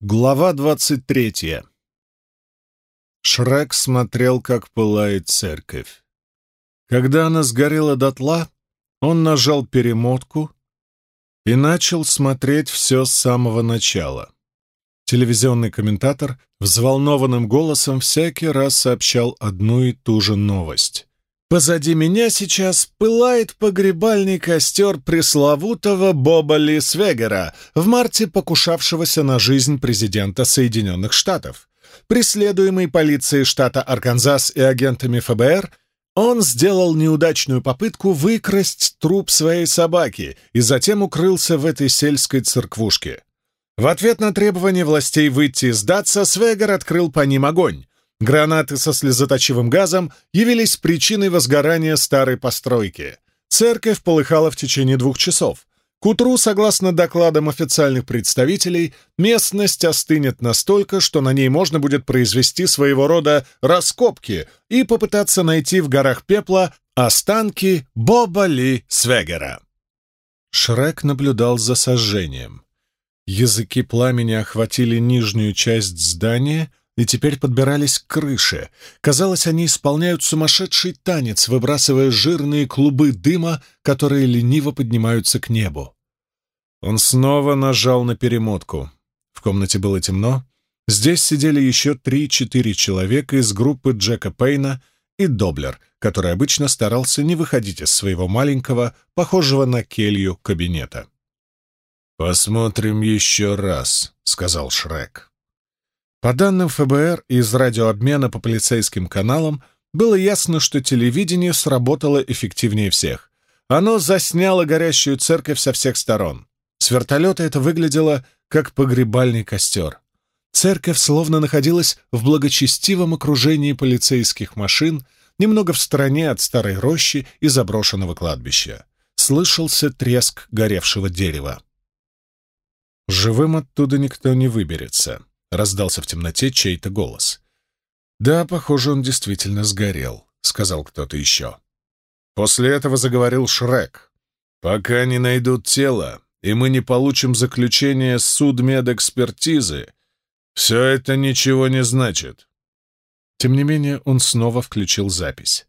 Глава двадцать третья. Шрек смотрел, как пылает церковь. Когда она сгорела дотла, он нажал перемотку и начал смотреть все с самого начала. Телевизионный комментатор взволнованным голосом всякий раз сообщал одну и ту же новость. Позади меня сейчас пылает погребальный костер пресловутого Боба Ли Свегера, в марте покушавшегося на жизнь президента Соединенных Штатов. Преследуемый полицией штата Арканзас и агентами ФБР, он сделал неудачную попытку выкрасть труп своей собаки и затем укрылся в этой сельской церквушке. В ответ на требование властей выйти и сдаться, Свегер открыл по ним огонь. Гранаты со слезоточивым газом явились причиной возгорания старой постройки. Церковь полыхала в течение двух часов. К утру, согласно докладам официальных представителей, местность остынет настолько, что на ней можно будет произвести своего рода раскопки и попытаться найти в горах пепла останки Боба Ли Свегера. Шрек наблюдал за сожжением. Языки пламени охватили нижнюю часть здания, и теперь подбирались к крыше. Казалось, они исполняют сумасшедший танец, выбрасывая жирные клубы дыма, которые лениво поднимаются к небу. Он снова нажал на перемотку. В комнате было темно. Здесь сидели еще три-четыре человека из группы Джека Пейна и Доблер, который обычно старался не выходить из своего маленького, похожего на келью, кабинета. «Посмотрим еще раз», — сказал Шрек. По данным ФБР из радиообмена по полицейским каналам, было ясно, что телевидение сработало эффективнее всех. Оно засняло горящую церковь со всех сторон. С вертолета это выглядело как погребальный костер. Церковь словно находилась в благочестивом окружении полицейских машин, немного в стороне от старой рощи и заброшенного кладбища. Слышался треск горевшего дерева. Живым оттуда никто не выберется. — раздался в темноте чей-то голос. «Да, похоже, он действительно сгорел», — сказал кто-то еще. После этого заговорил Шрек. «Пока не найдут тело, и мы не получим заключение судмедэкспертизы, все это ничего не значит». Тем не менее, он снова включил запись.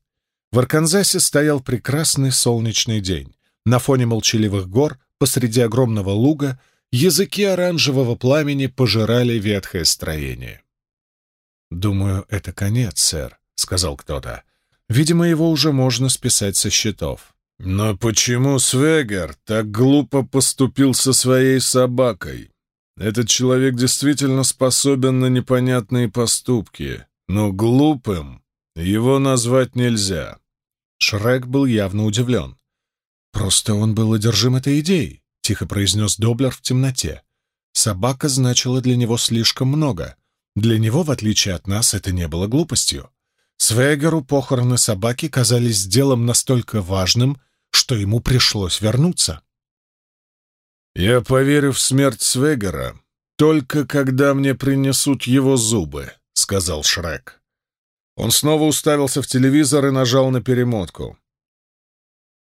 В Арканзасе стоял прекрасный солнечный день. На фоне молчаливых гор, посреди огромного луга, языки оранжевого пламени пожирали ветхое строение. «Думаю, это конец, сэр», — сказал кто-то. «Видимо, его уже можно списать со счетов». «Но почему Свегер так глупо поступил со своей собакой? Этот человек действительно способен на непонятные поступки, но глупым его назвать нельзя». Шрек был явно удивлен. «Просто он был одержим этой идеей тихо произнес Доблер в темноте. Собака значила для него слишком много. Для него, в отличие от нас, это не было глупостью. Свегеру похороны собаки казались делом настолько важным, что ему пришлось вернуться. «Я поверю в смерть Свегера только когда мне принесут его зубы», — сказал Шрек. Он снова уставился в телевизор и нажал на перемотку.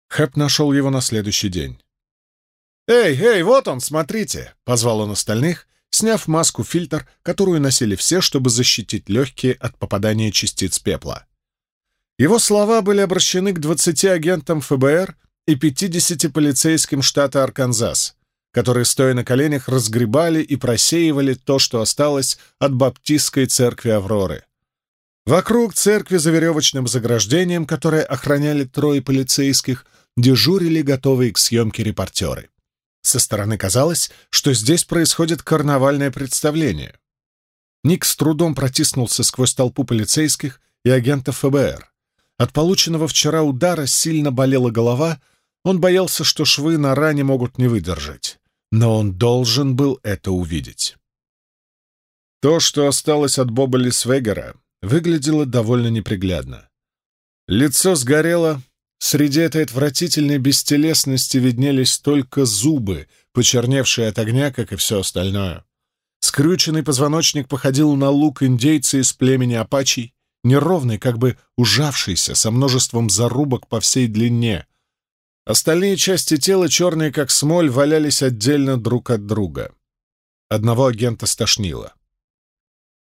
Хэп нашел его на следующий день. «Эй, эй, вот он, смотрите!» — позвал он остальных, сняв маску-фильтр, которую носили все, чтобы защитить легкие от попадания частиц пепла. Его слова были обращены к 20 агентам ФБР и 50 полицейским штата Арканзас, которые, стоя на коленях, разгребали и просеивали то, что осталось от баптистской церкви Авроры. Вокруг церкви за веревочным заграждением, которое охраняли трое полицейских, дежурили готовые к съемке репортеры. Со стороны казалось, что здесь происходит карнавальное представление. Ник с трудом протиснулся сквозь толпу полицейских и агентов ФБР. От полученного вчера удара сильно болела голова, он боялся, что швы на ране могут не выдержать. Но он должен был это увидеть. То, что осталось от Боба Лисвегера, выглядело довольно неприглядно. Лицо сгорело, Среди этой отвратительной бестелесности виднелись только зубы, почерневшие от огня, как и все остальное. Скрюченный позвоночник походил на лук индейца из племени апачей, неровный, как бы ужавшийся, со множеством зарубок по всей длине. Остальные части тела, черные как смоль, валялись отдельно друг от друга. Одного агента стошнило.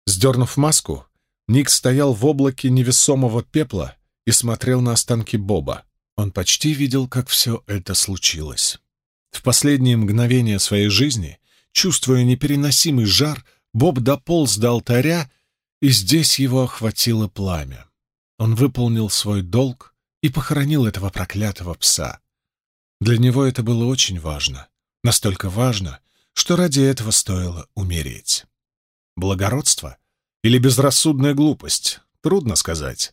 Сдернув маску, Ник стоял в облаке невесомого пепла и смотрел на останки Боба. Он почти видел, как все это случилось. В последние мгновения своей жизни, чувствуя непереносимый жар, Боб дополз до алтаря, и здесь его охватило пламя. Он выполнил свой долг и похоронил этого проклятого пса. Для него это было очень важно. Настолько важно, что ради этого стоило умереть. Благородство или безрассудная глупость? Трудно сказать.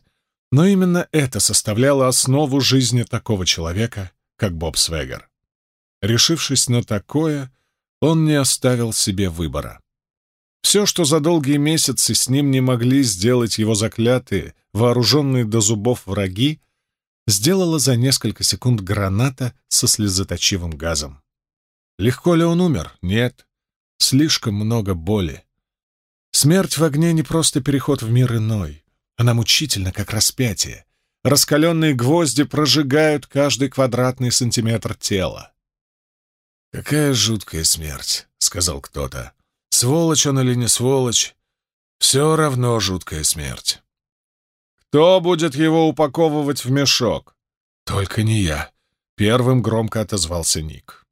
Но именно это составляло основу жизни такого человека, как Боб Свегер. Решившись на такое, он не оставил себе выбора. Все, что за долгие месяцы с ним не могли сделать его заклятые, вооруженные до зубов враги, сделала за несколько секунд граната со слезоточивым газом. Легко ли он умер? Нет. Слишком много боли. Смерть в огне не просто переход в мир иной. Она мучительна, как распятие. Раскаленные гвозди прожигают каждый квадратный сантиметр тела. «Какая жуткая смерть», — сказал кто-то. «Сволочь он или не сволочь, все равно жуткая смерть». «Кто будет его упаковывать в мешок?» «Только не я», — первым громко отозвался Ник.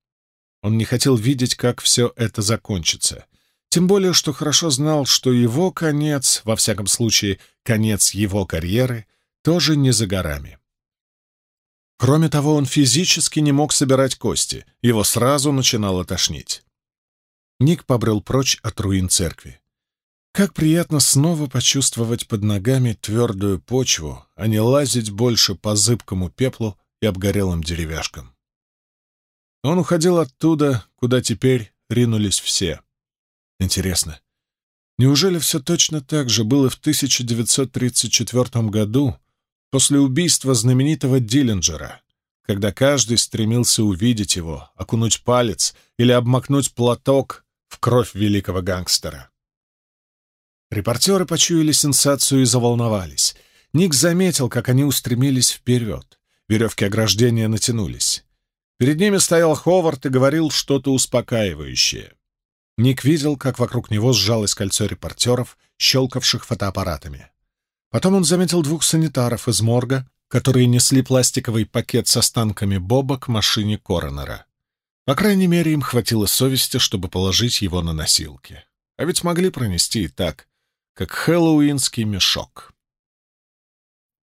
Он не хотел видеть, как все это закончится. Тем более, что хорошо знал, что его конец, во всяком случае, конец его карьеры, тоже не за горами. Кроме того, он физически не мог собирать кости, его сразу начинало тошнить. Ник побрел прочь от руин церкви. Как приятно снова почувствовать под ногами твердую почву, а не лазить больше по зыбкому пеплу и обгорелым деревяшкам. Он уходил оттуда, куда теперь ринулись все. Интересно, неужели все точно так же было в 1934 году, после убийства знаменитого Диллинджера, когда каждый стремился увидеть его, окунуть палец или обмакнуть платок в кровь великого гангстера? Репортеры почуяли сенсацию и заволновались. Ник заметил, как они устремились вперед. Веревки ограждения натянулись. Перед ними стоял Ховард и говорил что-то успокаивающее. Ник видел, как вокруг него сжалось кольцо репортеров, щелкавших фотоаппаратами. Потом он заметил двух санитаров из морга, которые несли пластиковый пакет с останками Боба к машине коронера. По крайней мере, им хватило совести, чтобы положить его на носилки. А ведь могли пронести и так, как хэллоуинский мешок.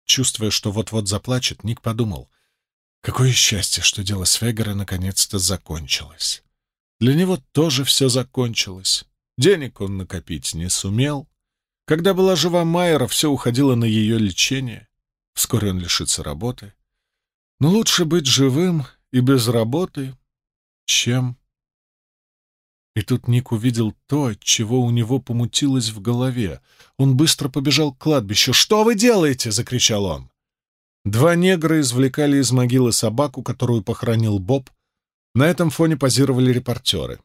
Чувствуя, что вот-вот заплачет, Ник подумал, какое счастье, что дело Свегера наконец-то закончилось. Для него тоже все закончилось. Денег он накопить не сумел. Когда была жива Майера, все уходило на ее лечение. Вскоре он лишится работы. Но лучше быть живым и без работы, чем... И тут Ник увидел то, от чего у него помутилось в голове. Он быстро побежал к кладбищу. «Что вы делаете?» — закричал он. Два негра извлекали из могилы собаку, которую похоронил Боб, на этом фоне позировали репортеры.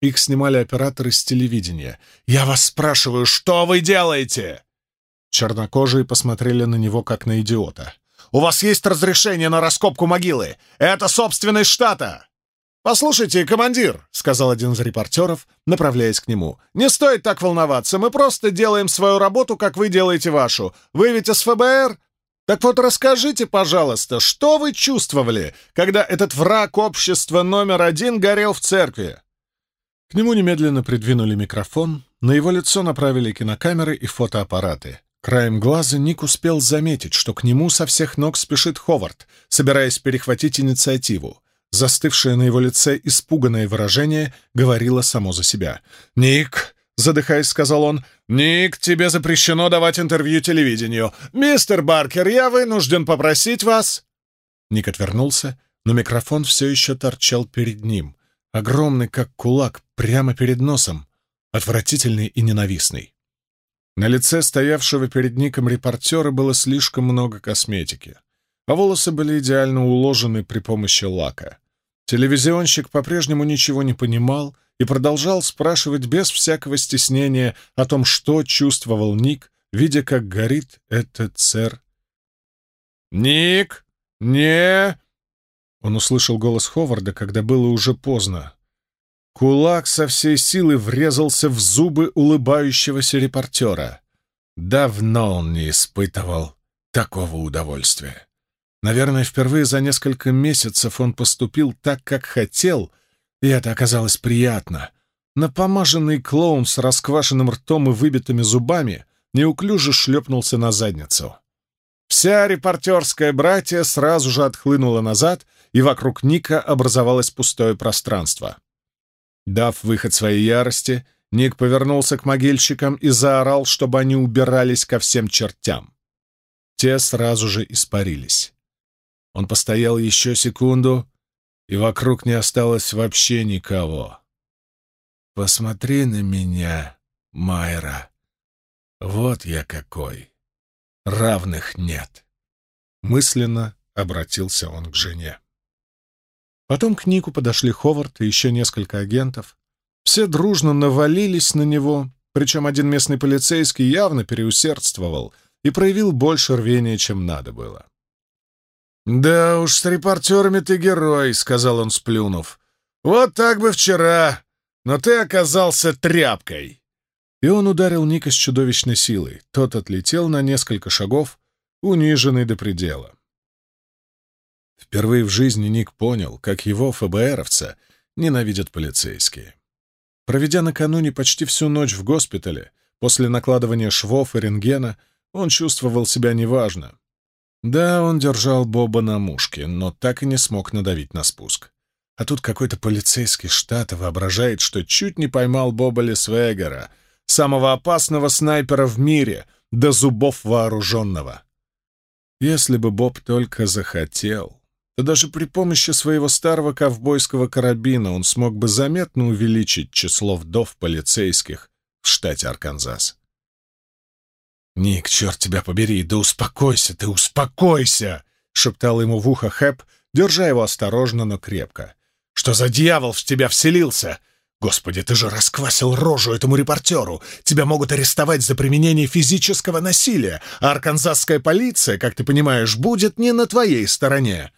Их снимали операторы с телевидения. «Я вас спрашиваю, что вы делаете?» Чернокожие посмотрели на него, как на идиота. «У вас есть разрешение на раскопку могилы? Это собственность штата!» «Послушайте, командир», — сказал один из репортеров, направляясь к нему, — «не стоит так волноваться, мы просто делаем свою работу, как вы делаете вашу. Вы ведь из ФБР? Так вот расскажите, пожалуйста, что вы чувствовали, когда этот враг общества номер один горел в церкви?» К нему немедленно придвинули микрофон, на его лицо направили кинокамеры и фотоаппараты. Краем глаза Ник успел заметить, что к нему со всех ног спешит Ховард, собираясь перехватить инициативу. Застывшее на его лице испуганное выражение говорило само за себя. «Ник, — задыхаясь, сказал он. «Ник, тебе запрещено давать интервью телевидению. Мистер Баркер, я вынужден попросить вас...» Ник отвернулся, но микрофон все еще торчал перед ним. Огромный, как кулак, прямо перед носом. Отвратительный и ненавистный. На лице стоявшего перед Ником репортера было слишком много косметики, а волосы были идеально уложены при помощи лака. Телевизионщик по-прежнему ничего не понимал и продолжал спрашивать без всякого стеснения о том, что чувствовал Ник, видя, как горит этот цер. «Ник! Не!» Он услышал голос Ховарда, когда было уже поздно. Кулак со всей силы врезался в зубы улыбающегося репортера. Давно он не испытывал такого удовольствия. Наверное, впервые за несколько месяцев он поступил так, как хотел, и это оказалось приятно. Напомаженный клоун с расквашенным ртом и выбитыми зубами неуклюже шлепнулся на задницу. Вся репортерская братья сразу же отхлынула назад, и вокруг Ника образовалось пустое пространство. Дав выход своей ярости, Ник повернулся к могильщикам и заорал, чтобы они убирались ко всем чертям. Те сразу же испарились. Он постоял еще секунду, и вокруг не осталось вообще никого. «Посмотри на меня, Майра. Вот я какой. Равных нет». Мысленно обратился он к жене. Потом к Нику подошли Ховард и еще несколько агентов. Все дружно навалились на него, причем один местный полицейский явно переусердствовал и проявил больше рвения, чем надо было. «Да уж, с репортерами ты герой», — сказал он, сплюнув. «Вот так бы вчера, но ты оказался тряпкой». И он ударил Ника с чудовищной силой. Тот отлетел на несколько шагов, униженный до предела. Впервые в жизни Ник понял, как его ФБРовца ненавидят полицейские. Проведя накануне почти всю ночь в госпитале, после накладывания швов и рентгена, он чувствовал себя неважно. Да, он держал Боба на мушке, но так и не смог надавить на спуск. А тут какой-то полицейский штата воображает, что чуть не поймал Боба Лесвегера, самого опасного снайпера в мире, до зубов вооруженного. Если бы Боб только захотел, то даже при помощи своего старого ковбойского карабина он смог бы заметно увеличить число вдов полицейских в штате Арканзас. «Ник, черт тебя побери, да успокойся ты, успокойся!» — шептал ему в ухо Хэп, держа его осторожно, но крепко. «Что за дьявол в тебя вселился? Господи, ты же расквасил рожу этому репортеру! Тебя могут арестовать за применение физического насилия, а арканзасская полиция, как ты понимаешь, будет не на твоей стороне!»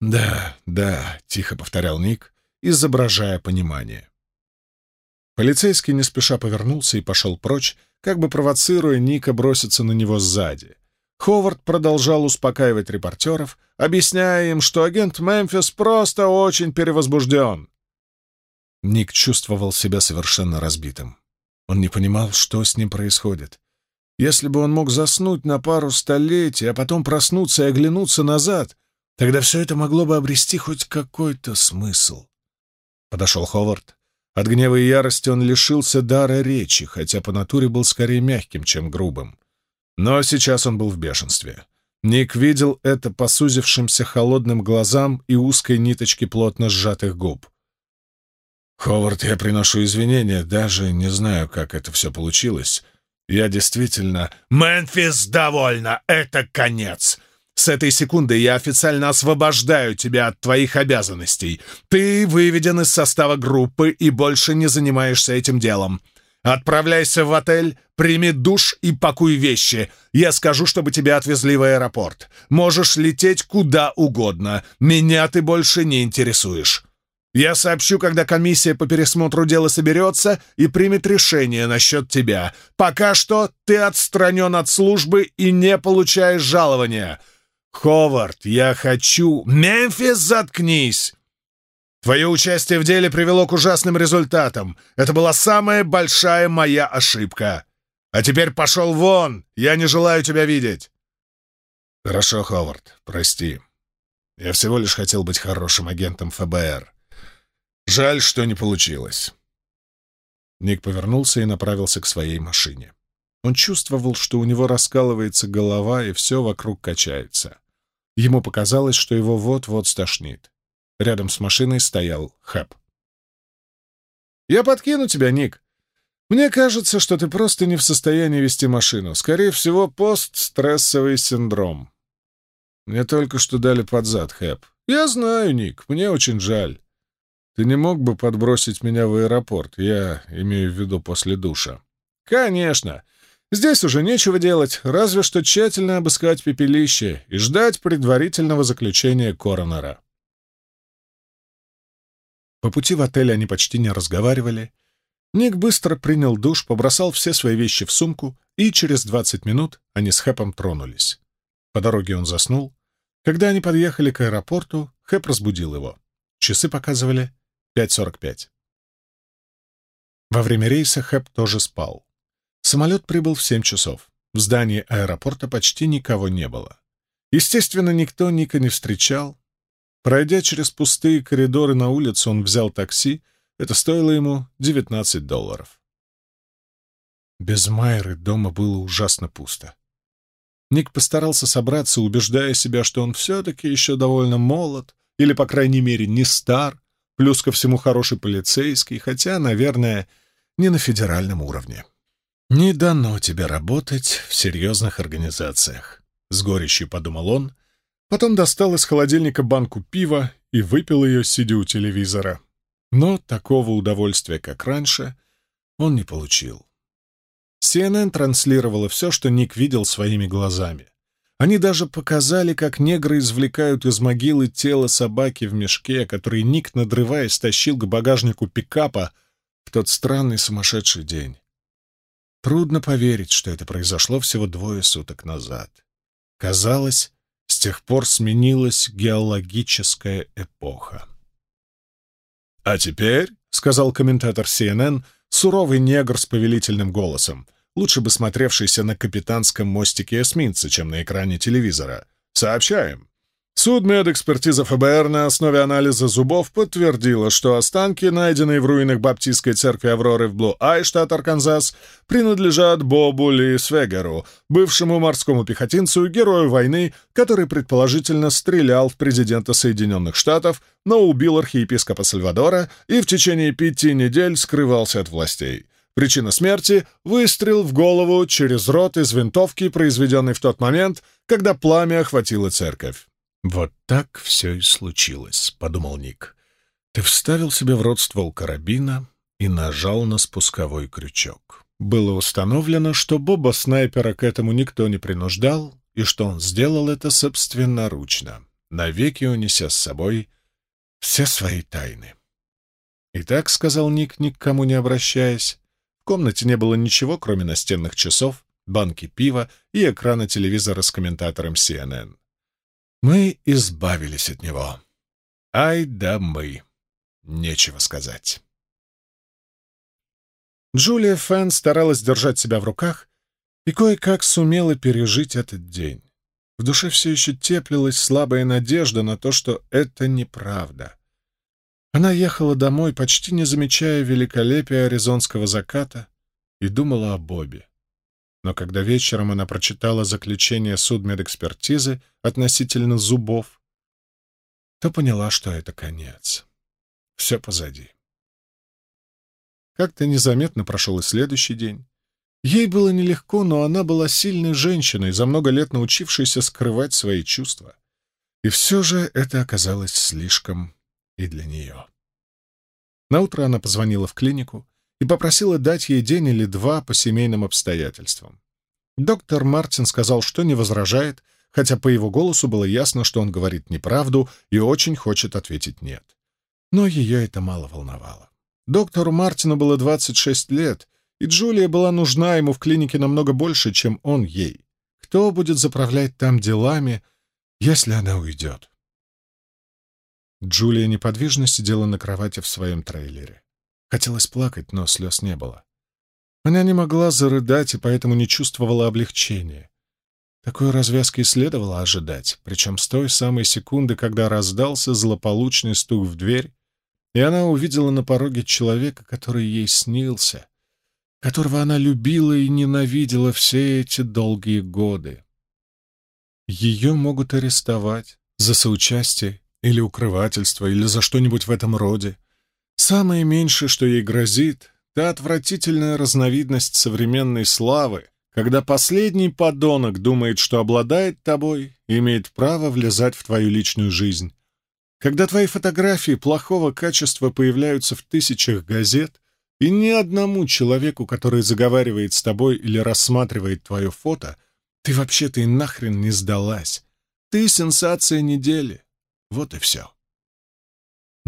«Да, да», — тихо повторял Ник, изображая понимание. Полицейский не спеша повернулся и пошел прочь, как бы провоцируя Ника броситься на него сзади. Ховард продолжал успокаивать репортеров, объясняя им, что агент Мемфис просто очень перевозбужден. Ник чувствовал себя совершенно разбитым. Он не понимал, что с ним происходит. Если бы он мог заснуть на пару столетий, а потом проснуться и оглянуться назад, Тогда все это могло бы обрести хоть какой-то смысл. Подошел Ховард. От гнева и ярости он лишился дара речи, хотя по натуре был скорее мягким, чем грубым. Но сейчас он был в бешенстве. Ник видел это по сузившимся холодным глазам и узкой ниточке плотно сжатых губ. «Ховард, я приношу извинения, даже не знаю, как это все получилось. Я действительно...» «Мемфис довольно! Это конец! С этой секунды я официально освобождаю тебя от твоих обязанностей. Ты выведен из состава группы и больше не занимаешься этим делом. Отправляйся в отель, прими душ и пакуй вещи. Я скажу, чтобы тебя отвезли в аэропорт. Можешь лететь куда угодно. Меня ты больше не интересуешь. Я сообщу, когда комиссия по пересмотру дела соберется и примет решение насчет тебя. Пока что ты отстранен от службы и не получаешь жалования. «Ховард, я хочу...» «Мемфис, заткнись!» Твое участие в деле привело к ужасным результатам. Это была самая большая моя ошибка. А теперь пошел вон! Я не желаю тебя видеть!» «Хорошо, Ховард, прости. Я всего лишь хотел быть хорошим агентом ФБР. Жаль, что не получилось». Ник повернулся и направился к своей машине. Он чувствовал, что у него раскалывается голова, и все вокруг качается. Ему показалось, что его вот-вот стошнит. Рядом с машиной стоял Хэп. «Я подкину тебя, Ник. Мне кажется, что ты просто не в состоянии вести машину. Скорее всего, постстрессовый синдром. Мне только что дали под зад, Хэп. Я знаю, Ник, мне очень жаль. Ты не мог бы подбросить меня в аэропорт? Я имею в виду после душа. Конечно. Здесь уже нечего делать, разве что тщательно обыскать пепелище и ждать предварительного заключения коронера. По пути в отель они почти не разговаривали. Ник быстро принял душ, побросал все свои вещи в сумку, и через 20 минут они с Хэпом тронулись. По дороге он заснул. Когда они подъехали к аэропорту, Хэп разбудил его. Часы показывали 5.45. Во время рейса Хэп тоже спал. Самолет прибыл в 7 часов. В здании аэропорта почти никого не было. Естественно, никто Ника не встречал. Пройдя через пустые коридоры на улицу, он взял такси. Это стоило ему 19 долларов. Без Майры дома было ужасно пусто. Ник постарался собраться, убеждая себя, что он все-таки еще довольно молод, или, по крайней мере, не стар, плюс ко всему хороший полицейский, хотя, наверное, не на федеральном уровне. «Не дано тебе работать в серьезных организациях», — с горечью подумал он, потом достал из холодильника банку пива и выпил ее, сидя у телевизора. Но такого удовольствия, как раньше, он не получил. CNN транслировала все, что Ник видел своими глазами. Они даже показали, как негры извлекают из могилы тело собаки в мешке, который Ник, надрываясь, тащил к багажнику пикапа в тот странный сумасшедший день. Трудно поверить, что это произошло всего двое суток назад. Казалось, с тех пор сменилась геологическая эпоха. «А теперь», — сказал комментатор CNN, суровый негр с повелительным голосом, лучше бы смотревшийся на капитанском мостике эсминца, чем на экране телевизора, «сообщаем, Судмедэкспертиза ФБР на основе анализа зубов подтвердила, что останки, найденные в руинах Баптистской церкви Авроры в Блу-Ай, штат Арканзас, принадлежат Бобу Ли Свегеру, бывшему морскому пехотинцу герою войны, который предположительно стрелял в президента Соединенных Штатов, но убил архиепископа Сальвадора и в течение пяти недель скрывался от властей. Причина смерти — выстрел в голову через рот из винтовки, произведенный в тот момент, когда пламя охватило церковь. «Вот так все и случилось», — подумал Ник. «Ты вставил себе в рот ствол карабина и нажал на спусковой крючок. Было установлено, что Боба-снайпера к этому никто не принуждал, и что он сделал это собственноручно, навеки унеся с собой все свои тайны. «Итак», — сказал Ник, ни к кому не обращаясь, в комнате не было ничего, кроме настенных часов, банки пива и экрана телевизора с комментатором CNN. Мы избавились от него. Ай да мы. Нечего сказать. Джулия Фэн старалась держать себя в руках и кое-как сумела пережить этот день. В душе все еще теплилась слабая надежда на то, что это неправда. Она ехала домой, почти не замечая великолепия аризонского заката, и думала о Бобе но когда вечером она прочитала заключение судмедэкспертизы относительно зубов, то поняла, что это конец. Все позади. Как-то незаметно прошел и следующий день. Ей было нелегко, но она была сильной женщиной, за много лет научившейся скрывать свои чувства. И все же это оказалось слишком и для нее. Наутро она позвонила в клинику и попросила дать ей день или два по семейным обстоятельствам. Доктор Мартин сказал, что не возражает, хотя по его голосу было ясно, что он говорит неправду и очень хочет ответить «нет». Но ее это мало волновало. Доктору Мартину было 26 лет, и Джулия была нужна ему в клинике намного больше, чем он ей. Кто будет заправлять там делами, если она уйдет? Джулия неподвижно сидела на кровати в своем трейлере. Хотелось плакать, но слез не было. Она не могла зарыдать и поэтому не чувствовала облегчения. Такой развязки и следовало ожидать, причем с той самой секунды, когда раздался злополучный стук в дверь, и она увидела на пороге человека, который ей снился, которого она любила и ненавидела все эти долгие годы. Ее могут арестовать за соучастие или укрывательство, или за что-нибудь в этом роде. Самое меньшее, что ей грозит, та отвратительная разновидность современной славы, когда последний подонок думает, что обладает тобой и имеет право влезать в твою личную жизнь. Когда твои фотографии плохого качества появляются в тысячах газет, и ни одному человеку, который заговаривает с тобой или рассматривает твое фото, ты вообще-то и нахрен не сдалась. Ты сенсация недели. Вот и все.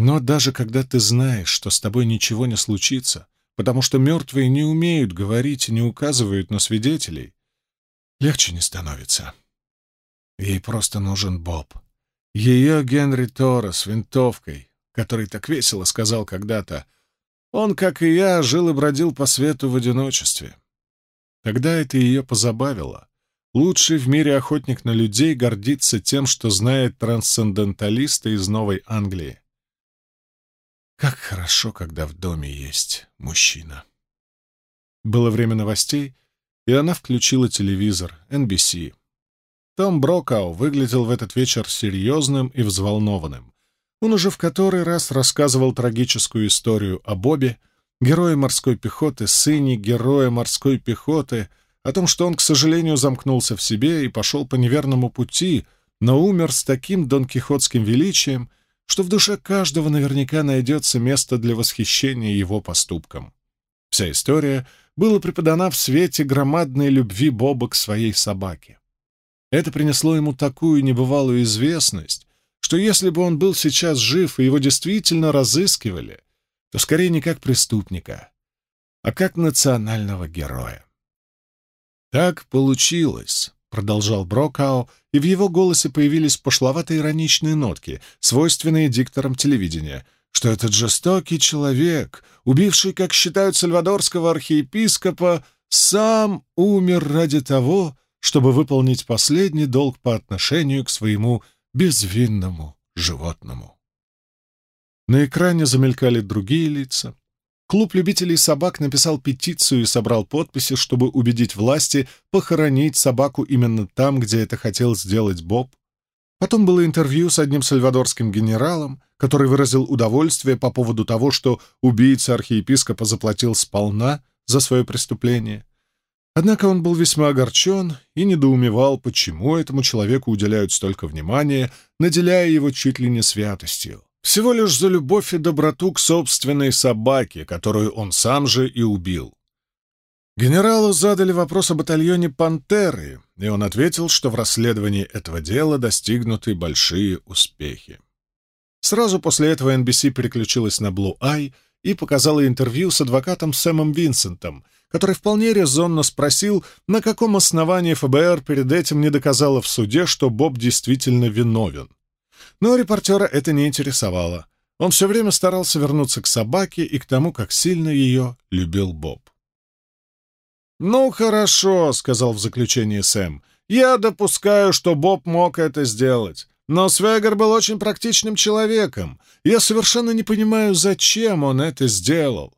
Но даже когда ты знаешь, что с тобой ничего не случится, потому что мертвые не умеют говорить и не указывают на свидетелей, легче не становится. Ей просто нужен Боб. Ее Генри Тора с винтовкой, который так весело сказал когда-то, он, как и я, жил и бродил по свету в одиночестве. Тогда это ее позабавило. Лучший в мире охотник на людей гордится тем, что знает трансценденталиста из Новой Англии. Как хорошо, когда в доме есть мужчина. Было время новостей, и она включила телевизор, NBC. Том Брокау выглядел в этот вечер серьезным и взволнованным. Он уже в который раз рассказывал трагическую историю о Бобе, герое морской пехоты, сыне героя морской пехоты, о том, что он, к сожалению, замкнулся в себе и пошел по неверному пути, но умер с таким донкихотским величием — что в душе каждого наверняка найдется место для восхищения его поступком. Вся история была преподана в свете громадной любви Боба к своей собаке. Это принесло ему такую небывалую известность, что если бы он был сейчас жив и его действительно разыскивали, то скорее не как преступника, а как национального героя. Так получилось, продолжал Брокау, и в его голосе появились пошловатые ироничные нотки, свойственные дикторам телевидения, что этот жестокий человек, убивший, как считают, сальвадорского архиепископа, сам умер ради того, чтобы выполнить последний долг по отношению к своему безвинному животному. На экране замелькали другие лица, Клуб любителей собак написал петицию и собрал подписи, чтобы убедить власти похоронить собаку именно там, где это хотел сделать Боб. Потом было интервью с одним сальвадорским генералом, который выразил удовольствие по поводу того, что убийца архиепископа заплатил сполна за свое преступление. Однако он был весьма огорчен и недоумевал, почему этому человеку уделяют столько внимания, наделяя его чуть ли не святостью. Всего лишь за любовь и доброту к собственной собаке, которую он сам же и убил. Генералу задали вопрос о батальоне «Пантеры», и он ответил, что в расследовании этого дела достигнуты большие успехи. Сразу после этого NBC переключилась на Blue Eye и показала интервью с адвокатом Сэмом Винсентом, который вполне резонно спросил, на каком основании ФБР перед этим не доказало в суде, что Боб действительно виновен. Но репортера это не интересовало. Он все время старался вернуться к собаке и к тому, как сильно ее любил Боб. «Ну, хорошо», — сказал в заключении Сэм. «Я допускаю, что Боб мог это сделать. Но Свегер был очень практичным человеком. Я совершенно не понимаю, зачем он это сделал».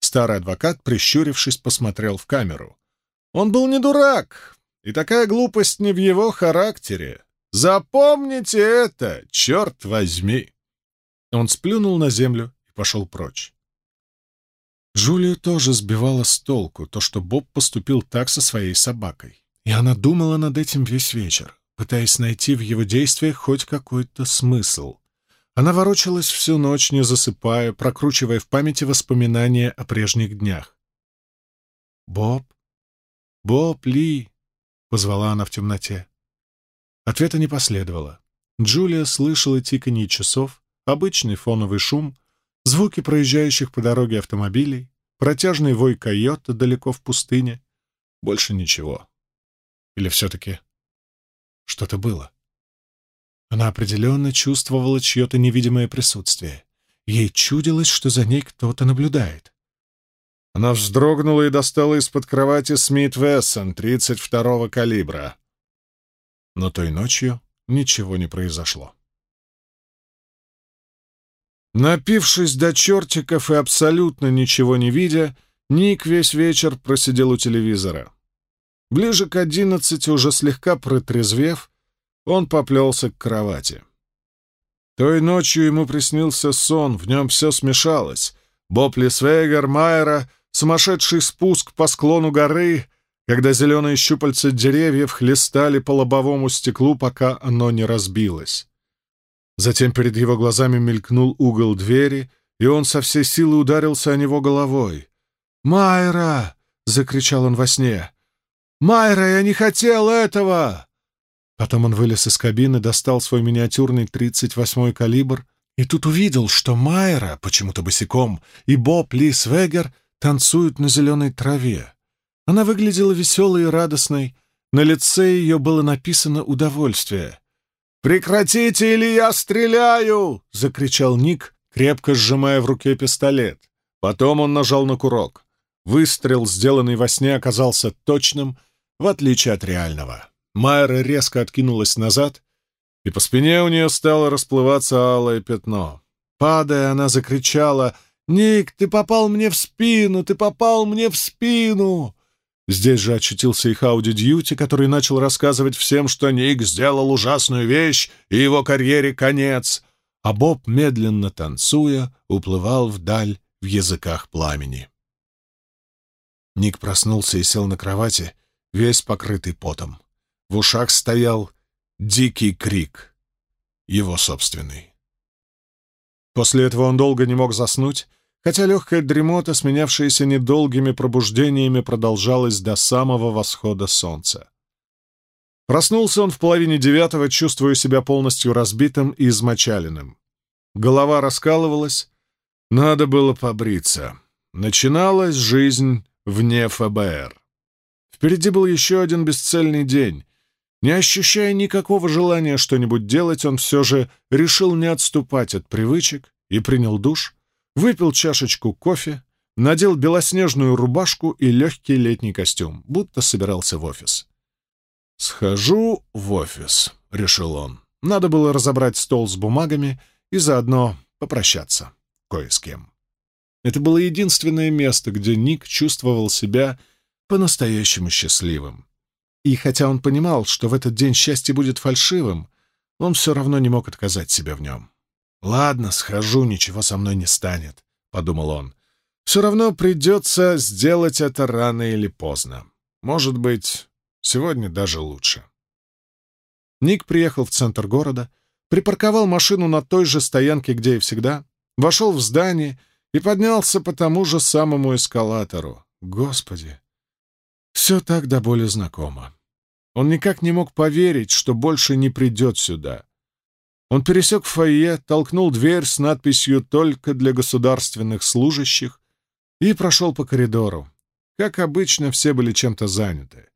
Старый адвокат, прищурившись, посмотрел в камеру. «Он был не дурак, и такая глупость не в его характере. Запомните это, черт возьми!» Он сплюнул на землю и пошел прочь. Джулию тоже сбивало с толку то, что Боб поступил так со своей собакой. И она думала над этим весь вечер, пытаясь найти в его действиях хоть какой-то смысл. Она ворочалась всю ночь, не засыпая, прокручивая в памяти воспоминания о прежних днях. «Боб? Боб Ли!» — позвала она в темноте. Ответа не последовало. Джулия слышала тиканье часов, обычный фоновый шум, звуки проезжающих по дороге автомобилей, протяжный вой койота далеко в пустыне. Больше ничего. Или все-таки что-то было? Она определенно чувствовала чье-то невидимое присутствие. Ей чудилось, что за ней кто-то наблюдает. Она вздрогнула и достала из-под кровати Смит Вессон 32-го калибра. Но той ночью ничего не произошло. Напившись до чертиков и абсолютно ничего не видя, Ник весь вечер просидел у телевизора. Ближе к одиннадцати, уже слегка протрезвев, он поплелся к кровати. Той ночью ему приснился сон, в нем все смешалось. Боб Лисвейгер, Майера, сумасшедший спуск по склону горы, когда зеленые щупальца деревьев хлестали по лобовому стеклу, пока оно не разбилось. Затем перед его глазами мелькнул угол двери, и он со всей силы ударился о него головой. «Майра!» — закричал он во сне. «Майра, я не хотел этого!» Потом он вылез из кабины, достал свой миниатюрный 38-й калибр И тут увидел, что Майра, почему-то босиком, и Боб Ли Свегер танцуют на зеленой траве. Она выглядела веселой и радостной, на лице ее было написано удовольствие. «Прекратите, или я стреляю!» — закричал Ник, крепко сжимая в руке пистолет. Потом он нажал на курок. Выстрел, сделанный во сне, оказался точным, в отличие от реального. Майра резко откинулась назад, и по спине у нее стало расплываться алое пятно. Падая, она закричала «Ник, ты попал мне в спину! Ты попал мне в спину!» Здесь же очутился и Хауди Дьюти, который начал рассказывать всем, что Ник сделал ужасную вещь, и его карьере конец, а Боб, медленно танцуя, уплывал вдаль в языках пламени. Ник проснулся и сел на кровати, весь покрытый потом. В ушах стоял дикий крик, его собственный. После этого он долго не мог заснуть, хотя легкая дремота, сменявшаяся недолгими пробуждениями, продолжалась до самого восхода солнца. Проснулся он в половине девятого, чувствуя себя полностью разбитым и измочаленным. Голова раскалывалась, надо было побриться. Начиналась жизнь вне ФБР. Впереди был еще один бесцельный день. Не ощущая никакого желания что-нибудь делать, он все же решил не отступать от привычек и принял душ, выпил чашечку кофе, надел белоснежную рубашку и легкий летний костюм, будто собирался в офис. «Схожу в офис», — решил он. Надо было разобрать стол с бумагами и заодно попрощаться кое с кем. Это было единственное место, где Ник чувствовал себя по-настоящему счастливым. И хотя он понимал, что в этот день счастье будет фальшивым, он все равно не мог отказать себе в нем. «Ладно, схожу, ничего со мной не станет», — подумал он. «Все равно придется сделать это рано или поздно. Может быть, сегодня даже лучше». Ник приехал в центр города, припарковал машину на той же стоянке, где и всегда, вошел в здание и поднялся по тому же самому эскалатору. Господи! Все так до боли знакомо. Он никак не мог поверить, что больше не придет сюда. Он пересек фойе, толкнул дверь с надписью «Только для государственных служащих» и прошел по коридору. Как обычно, все были чем-то заняты.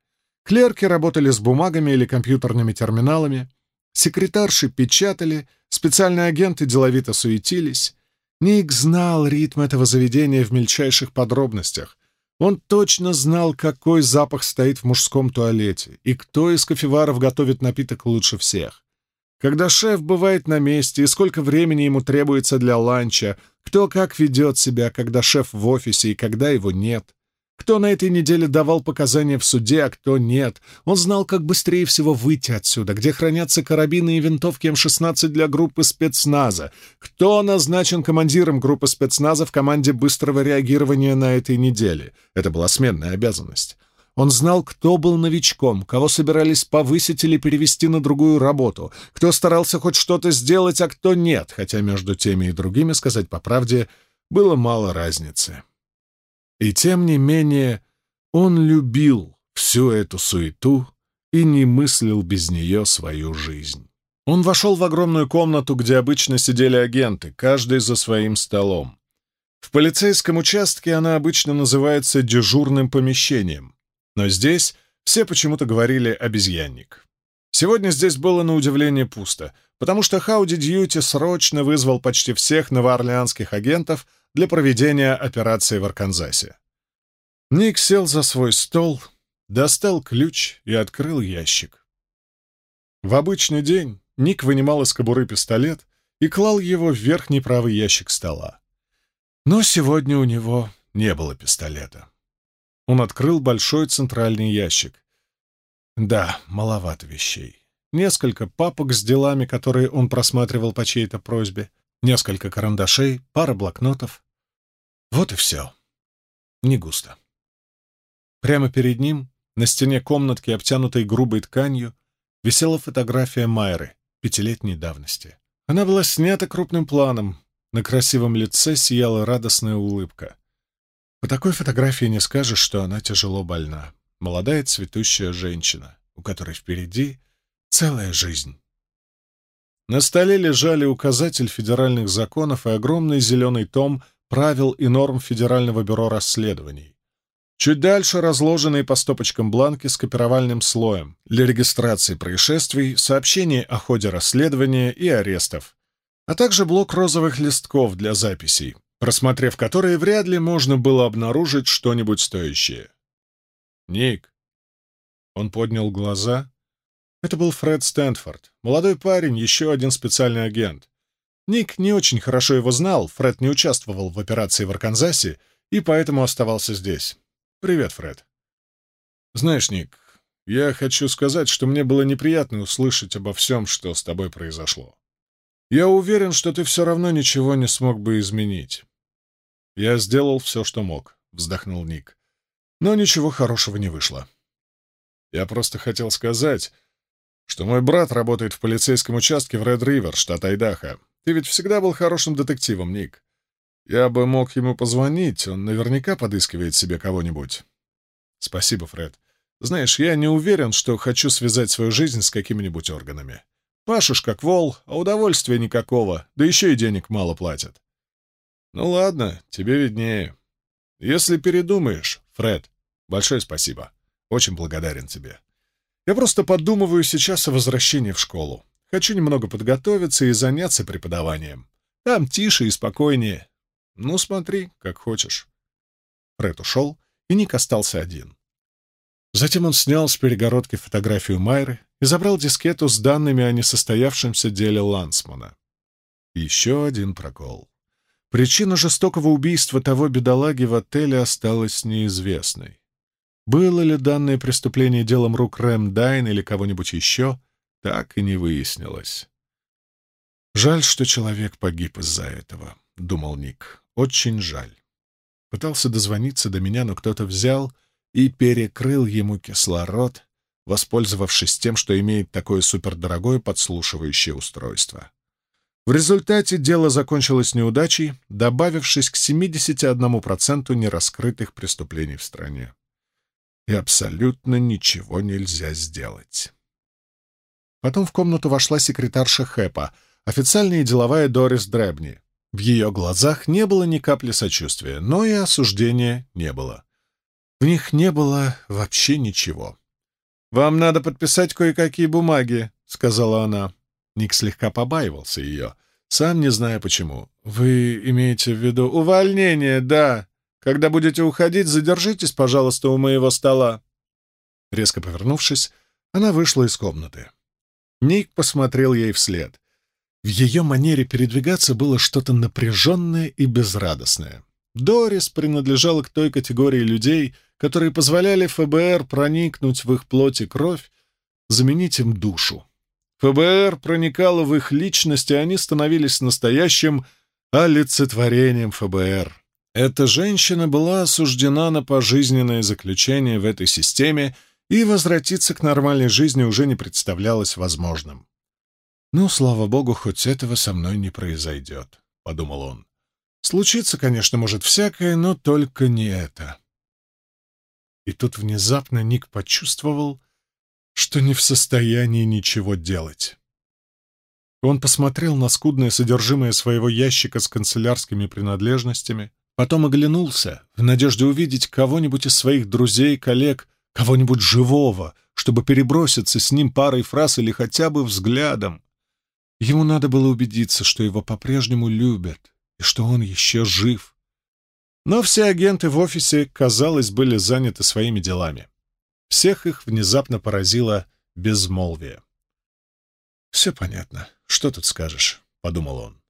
Клерки работали с бумагами или компьютерными терминалами, секретарши печатали, специальные агенты деловито суетились, Ник знал ритм этого заведения в мельчайших подробностях. Он точно знал, какой запах стоит в мужском туалете и кто из кофеваров готовит напиток лучше всех. Когда шеф бывает на месте и сколько времени ему требуется для ланча, кто как ведет себя, когда шеф в офисе и когда его нет. Кто на этой неделе давал показания в суде, а кто нет. Он знал, как быстрее всего выйти отсюда, где хранятся карабины и винтовки М-16 для группы спецназа. Кто назначен командиром группы спецназа в команде быстрого реагирования на этой неделе. Это была сменная обязанность. Он знал, кто был новичком, кого собирались повысить или перевести на другую работу, кто старался хоть что-то сделать, а кто нет, хотя между теми и другими, сказать по правде, было мало разницы. И тем не менее он любил всю эту суету и не мыслил без нее свою жизнь. Он вошел в огромную комнату, где обычно сидели агенты, каждый за своим столом. В полицейском участке она обычно называется дежурным помещением, но здесь все почему-то говорили «обезьянник». Сегодня здесь было на удивление пусто, потому что Хауди Дьюти срочно вызвал почти всех новоорлеанских агентов — для проведения операции в Арканзасе. Ник сел за свой стол, достал ключ и открыл ящик. В обычный день Ник вынимал из кобуры пистолет и клал его в верхний правый ящик стола. Но сегодня у него не было пистолета. Он открыл большой центральный ящик. Да, маловато вещей. Несколько папок с делами, которые он просматривал по чьей-то просьбе, Несколько карандашей, пара блокнотов. Вот и все. Не густо. Прямо перед ним, на стене комнатки, обтянутой грубой тканью, висела фотография Майры пятилетней давности. Она была снята крупным планом, на красивом лице сияла радостная улыбка. По такой фотографии не скажешь, что она тяжело больна. Молодая цветущая женщина, у которой впереди целая жизнь. На столе лежали указатель федеральных законов и огромный зеленый том правил и норм Федерального бюро расследований. Чуть дальше разложенные по стопочкам бланки с копировальным слоем для регистрации происшествий, сообщений о ходе расследования и арестов, а также блок розовых листков для записей, просмотрев которые вряд ли можно было обнаружить что-нибудь стоящее. «Ник!» Он поднял глаза. Это был Фред Стэнфорд, молодой парень, еще один специальный агент. Ник не очень хорошо его знал, Фред не участвовал в операции в Арканзасе и поэтому оставался здесь. «Привет, Фред». «Знаешь, Ник, я хочу сказать, что мне было неприятно услышать обо всем, что с тобой произошло. Я уверен, что ты все равно ничего не смог бы изменить. Я сделал все, что мог», — вздохнул Ник. «Но ничего хорошего не вышло. Я просто хотел сказать, что мой брат работает в полицейском участке в Ред-Ривер, штат Айдахо. Ты ведь всегда был хорошим детективом, Ник. Я бы мог ему позвонить, он наверняка подыскивает себе кого-нибудь. Спасибо, Фред. Знаешь, я не уверен, что хочу связать свою жизнь с какими-нибудь органами. Пашешь как вол, а удовольствия никакого, да еще и денег мало платят. Ну ладно, тебе виднее. Если передумаешь, Фред, большое спасибо. Очень благодарен тебе. Я просто подумываю сейчас о возвращении в школу. Хочу немного подготовиться и заняться преподаванием. Там тише и спокойнее, «Ну, смотри, как хочешь». Фред ушел, и Ник остался один. Затем он снял с перегородки фотографию Майры и забрал дискету с данными о несостоявшемся деле Лансмана. Еще один прокол. Причина жестокого убийства того бедолаги в отеле осталась неизвестной. Было ли данное преступление делом рук Рэм Дайн или кого-нибудь еще, так и не выяснилось. Жаль, что человек погиб из-за этого, — думал Ник. Очень жаль. Пытался дозвониться до меня, но кто-то взял и перекрыл ему кислород, воспользовавшись тем, что имеет такое супердорогое подслушивающее устройство. В результате дело закончилось неудачей, добавившись к 71% нераскрытых преступлений в стране. И абсолютно ничего нельзя сделать. Потом в комнату вошла секретарша Хэпа, официальная и деловая Дорис Дребни. В ее глазах не было ни капли сочувствия, но и осуждения не было. В них не было вообще ничего. «Вам надо подписать кое-какие бумаги», — сказала она. Ник слегка побаивался ее, сам не зная почему. «Вы имеете в виду увольнение, да. Когда будете уходить, задержитесь, пожалуйста, у моего стола». Резко повернувшись, она вышла из комнаты. Ник посмотрел ей вслед. В ее манере передвигаться было что-то напряженное и безрадостное. Дорис принадлежала к той категории людей, которые позволяли ФБР проникнуть в их плоть и кровь, заменить им душу. ФБР проникало в их личность, и они становились настоящим олицетворением ФБР. Эта женщина была осуждена на пожизненное заключение в этой системе, и возвратиться к нормальной жизни уже не представлялось возможным. «Ну, слава богу, хоть этого со мной не произойдет», — подумал он. «Случиться, конечно, может всякое, но только не это». И тут внезапно Ник почувствовал, что не в состоянии ничего делать. Он посмотрел на скудное содержимое своего ящика с канцелярскими принадлежностями, потом оглянулся в надежде увидеть кого-нибудь из своих друзей, коллег, кого-нибудь живого, чтобы переброситься с ним парой фраз или хотя бы взглядом. Ему надо было убедиться, что его по-прежнему любят и что он еще жив. Но все агенты в офисе, казалось, были заняты своими делами. Всех их внезапно поразило безмолвие. «Все понятно. Что тут скажешь?» — подумал он.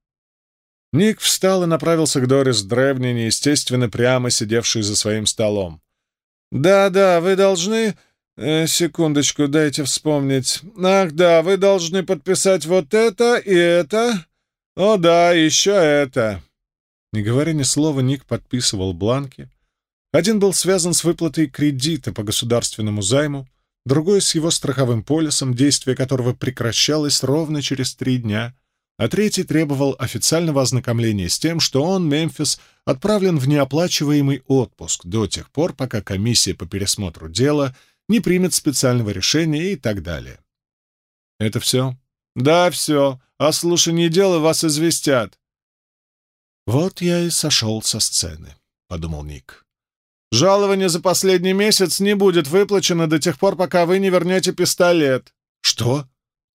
Ник встал и направился к Дорис Древни, неестественно прямо сидевшей за своим столом. «Да-да, вы должны...» Э, секундочку, дайте вспомнить. Ах, да, вы должны подписать вот это и это. О, да, еще это. Не говоря ни слова, Ник подписывал бланки. Один был связан с выплатой кредита по государственному займу, другой — с его страховым полисом, действие которого прекращалось ровно через три дня, а третий требовал официального ознакомления с тем, что он, Мемфис, отправлен в неоплачиваемый отпуск до тех пор, пока комиссия по пересмотру дела — не примет специального решения и так далее. Это все? «Да, все. О слушании дела вас известят». «Вот я и сошел со сцены», — подумал Ник. «Жалование за последний месяц не будет выплачено до тех пор, пока вы не вернете пистолет». «Что?»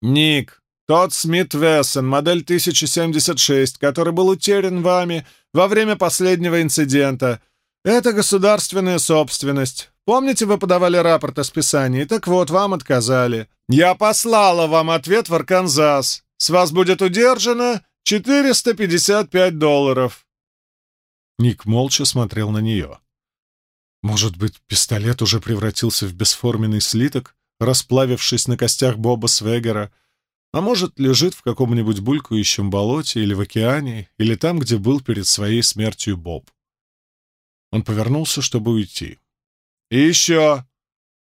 «Ник, тот Смит Вессон, модель 1076, который был утерян вами во время последнего инцидента. Это государственная собственность. Помните, вы подавали рапорт о списании? Так вот, вам отказали. Я послала вам ответ в Арканзас. С вас будет удержано 455 долларов». Ник молча смотрел на нее. Может быть, пистолет уже превратился в бесформенный слиток, расплавившись на костях Боба Свегера, а может, лежит в каком-нибудь булькающем болоте или в океане, или там, где был перед своей смертью Боб. Он повернулся, чтобы уйти. «И еще!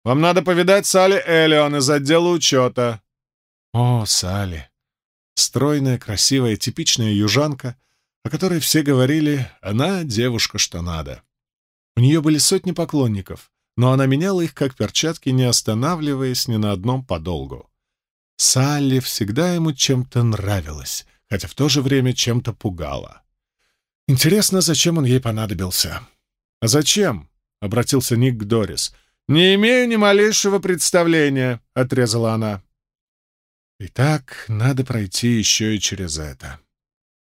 Вам надо повидать Салли Эллион из отдела учета». «О, Салли! Стройная, красивая, типичная южанка, о которой все говорили, она девушка, что надо. У нее были сотни поклонников, но она меняла их как перчатки, не останавливаясь ни на одном подолгу. Салли всегда ему чем-то нравилась, хотя в то же время чем-то пугала. Интересно, зачем он ей понадобился? «А зачем?» — обратился Ник к Дорис. «Не имею ни малейшего представления», — отрезала она. Итак, надо пройти еще и через это.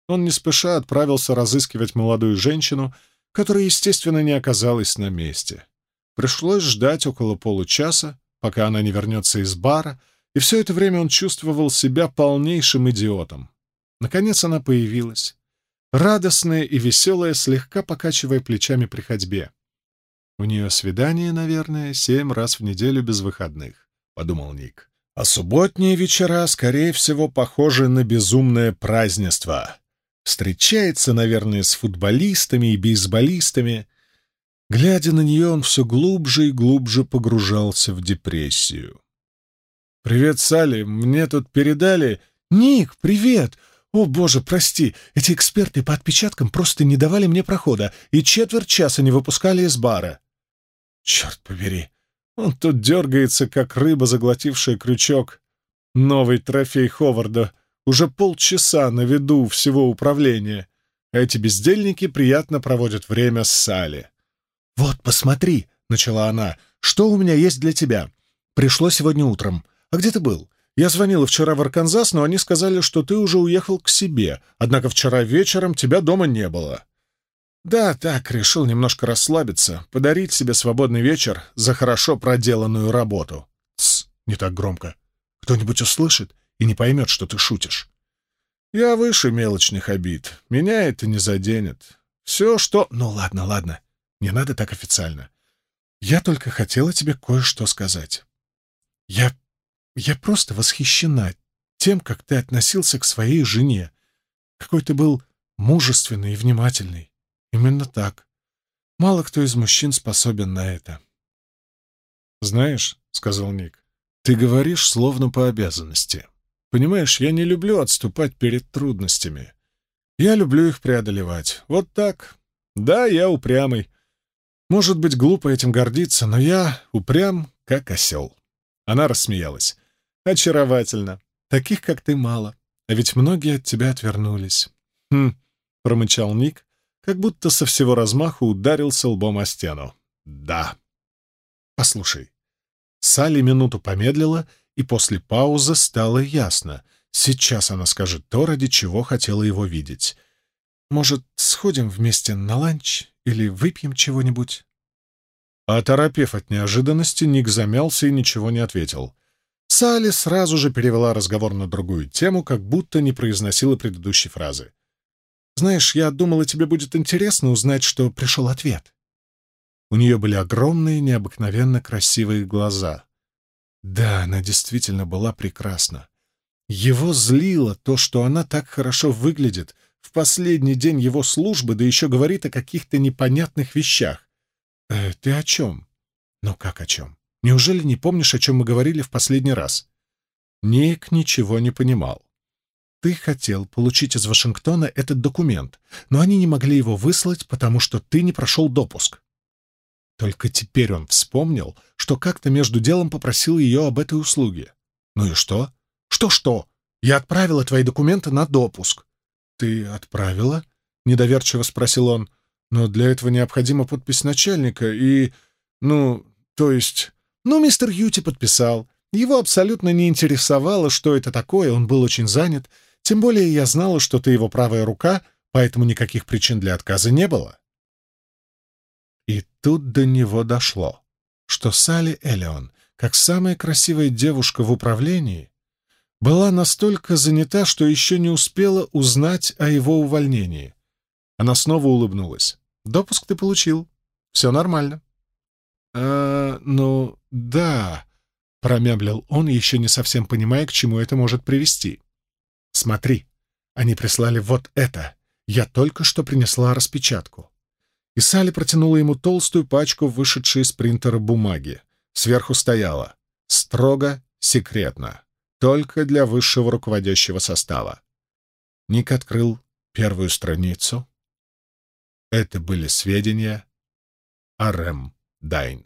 Он не спеша отправился разыскивать молодую женщину, которая, естественно, не оказалась на месте. Пришлось ждать около получаса, пока она не вернется из бара, и все это время он чувствовал себя полнейшим идиотом. Наконец она появилась, радостная и веселая, слегка покачивая плечами при ходьбе. «У нее свидание, наверное, семь раз в неделю без выходных», — подумал Ник. А субботние вечера, скорее всего, похожи на безумное празднество. Встречается, наверное, с футболистами и бейсболистами. Глядя на нее, он все глубже и глубже погружался в депрессию. «Привет, Салли, мне тут передали...» «Ник, привет! О, боже, прости, эти эксперты по отпечаткам просто не давали мне прохода и четверть часа не выпускали из бара». «Черт побери, он тут дергается, как рыба, заглотившая крючок. Новый трофей Ховарда. Уже полчаса на виду всего управления. Эти бездельники приятно проводят время с Салли. «Вот, посмотри», — начала она, — «что у меня есть для тебя? Пришло сегодня утром. А где ты был? Я звонила вчера в Арканзас, но они сказали, что ты уже уехал к себе, однако вчера вечером тебя дома не было». Да, так, решил немножко расслабиться, подарить себе свободный вечер за хорошо проделанную работу. Тсс, не так громко. Кто-нибудь услышит и не поймет, что ты шутишь. Я выше мелочных обид. Меня это не заденет. Все, что... Ну ладно, ладно. Не надо так официально. Я только хотела тебе кое-что сказать. Я... я просто восхищена тем, как ты относился к своей жене. Какой ты был мужественный и внимательный. Именно так. Мало кто из мужчин способен на это. «Знаешь», — сказал Ник, — «ты говоришь словно по обязанности. Понимаешь, я не люблю отступать перед трудностями. Я люблю их преодолевать. Вот так. Да, я упрямый. Может быть, глупо этим гордиться, но я упрям, как осел». Она рассмеялась. «Очаровательно. Таких, как ты, мало. А ведь многие от тебя отвернулись». «Хм», — промычал Ник, как будто со всего размаху ударился лбом о стену. «Да». «Послушай». Салли минуту помедлила, и после паузы стало ясно. Сейчас она скажет то, ради чего хотела его видеть. «Может, сходим вместе на ланч или выпьем чего-нибудь?» Оторопев от неожиданности, Ник замялся и ничего не ответил. Салли сразу же перевела разговор на другую тему, как будто не произносила предыдущей фразы. Знаешь, я думала, тебе будет интересно узнать, что пришел ответ. У нее были огромные, необыкновенно красивые глаза. Да, она действительно была прекрасна. Его злило то, что она так хорошо выглядит в последний день его службы, да еще говорит о каких-то непонятных вещах. «Э, ты о чем?» «Ну как о чем? Неужели не помнишь, о чем мы говорили в последний раз?» Ник ничего не понимал. Ты хотел получить из Вашингтона этот документ, но они не могли его выслать, потому что ты не прошел допуск. Только теперь он вспомнил, что как-то между делом попросил ее об этой услуге. Ну и что? Что-что? Я отправила твои документы на допуск». «Ты отправила?» — недоверчиво спросил он. «Но для этого необходима подпись начальника и... Ну, то есть...» «Ну, мистер Юти подписал. Его абсолютно не интересовало, что это такое, он был очень занят. Тем более я знала, что ты его правая рука, поэтому никаких причин для отказа не было». И тут до него дошло, что Салли Элеон, как самая красивая девушка в управлении, была настолько занята, что еще не успела узнать о его увольнении. Она снова улыбнулась. «Допуск ты получил. Все нормально». «А, ну, да», — промямлил он, еще не совсем понимая, к чему это может привести. «Смотри, они прислали вот это. Я только что принесла распечатку». И Салли протянула ему толстую пачку, вышедшей из принтера бумаги. Сверху стояла «Строго секретно» только для высшего руководящего состава. Ник открыл первую страницу. Это были сведения о Рэм Дайн.